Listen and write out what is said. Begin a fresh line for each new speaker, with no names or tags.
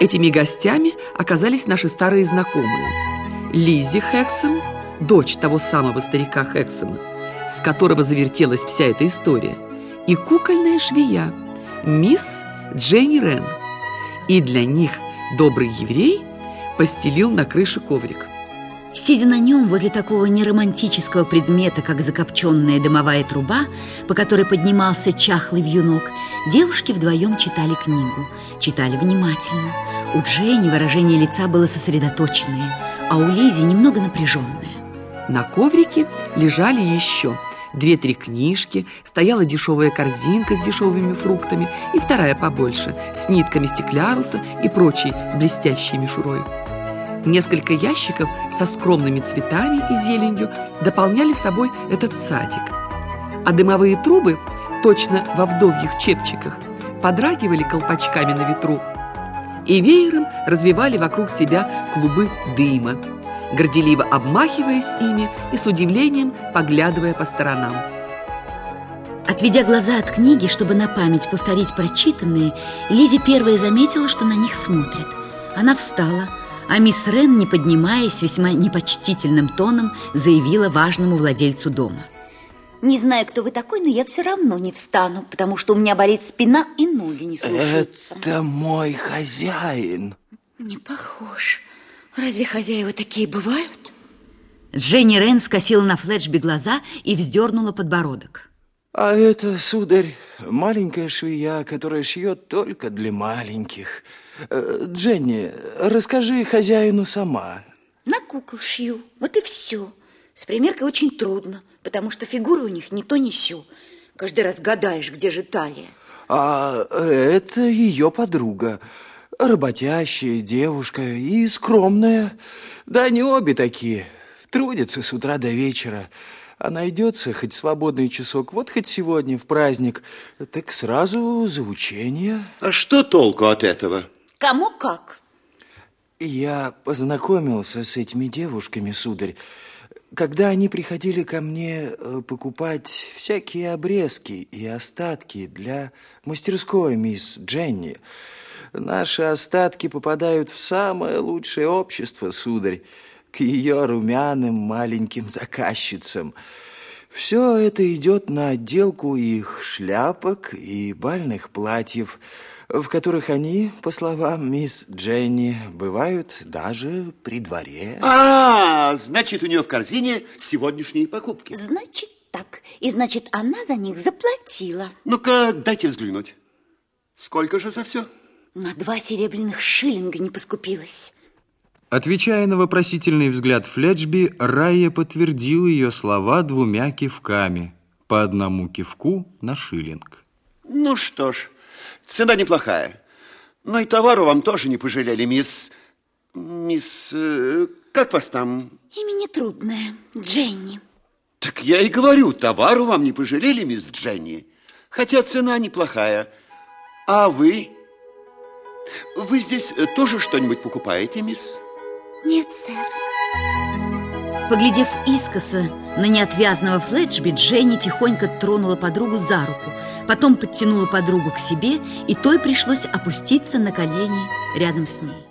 Этими гостями оказались наши старые знакомые. Лизи Хексом, дочь того самого старика Хексома, с которого завертелась вся эта история, и кукольная швея, мисс Дженни Рен. И для них добрый еврей постелил на крыше коврик.
Сидя на нем возле такого неромантического предмета, как закопченная дымовая труба, по которой поднимался чахлый вьюнок, девушки вдвоем читали книгу. Читали внимательно. У Дженни выражение лица было сосредоточенное, а у Лизи немного напряженное.
На коврике лежали еще две-три книжки, стояла дешевая корзинка с дешевыми фруктами и вторая побольше, с нитками стекляруса и прочей блестящей мишурой. Несколько ящиков со скромными цветами и зеленью дополняли собой этот садик. А дымовые трубы, точно во вдовьих чепчиках, подрагивали колпачками на ветру и веером развивали вокруг себя клубы дыма, горделиво обмахиваясь ими и с удивлением поглядывая по сторонам.
Отведя глаза от книги, чтобы на память повторить прочитанные, Лизи первая заметила, что на них смотрят. Она встала, а мисс Рен, не поднимаясь, весьма непочтительным тоном заявила важному владельцу дома.
Не знаю, кто вы такой, но я все равно не встану, потому что у меня болит спина и ноги не слушаются.
Это мой хозяин.
Не похож. Разве хозяева такие бывают?
Дженни Рен скосила на Флетчби глаза и вздернула подбородок.
А это, сударь, маленькая швея, которая шьет только для маленьких. Э, Дженни, расскажи хозяину сама.
На кукол шью, вот и все. С примеркой очень трудно, потому что фигуры у них не то не сё. Каждый раз гадаешь, где же талия.
А это ее подруга. Работящая девушка и скромная. Да они обе такие. Трудятся с утра до вечера. А найдется хоть свободный часок, вот хоть сегодня в праздник, так сразу за учение.
А что толку от этого?
Кому как?
Я познакомился с этими девушками, сударь, когда они приходили ко мне э, покупать всякие обрезки и остатки для мастерской мисс Дженни. Наши остатки попадают в самое лучшее общество, сударь, к ее румяным маленьким заказчицам. Все это идет на отделку их шляпок и бальных платьев, в которых они, по словам мисс Дженни, бывают даже при дворе.
А, значит, у нее в корзине сегодняшние покупки.
Значит так. И значит, она за них заплатила.
Ну-ка, дайте взглянуть. Сколько же за все?
На два серебряных шиллинга не поскупилась.
Отвечая на вопросительный взгляд Флетчби, Райя подтвердил ее слова двумя кивками, по одному кивку на шиллинг.
Ну что ж, цена неплохая. Но и товару вам тоже не пожалели, мисс... Мисс... э, как вас там?
Имя нетрудное. Дженни.
Так я и говорю, товару вам не пожалели, мисс Дженни. Хотя цена неплохая. А вы? Вы здесь тоже что-нибудь покупаете, мисс?
Нет, сэр.
Поглядев искоса на неотвязного Флетчби, Дженни тихонько тронула подругу за руку, потом подтянула подругу к себе, и той пришлось опуститься на колени рядом с ней.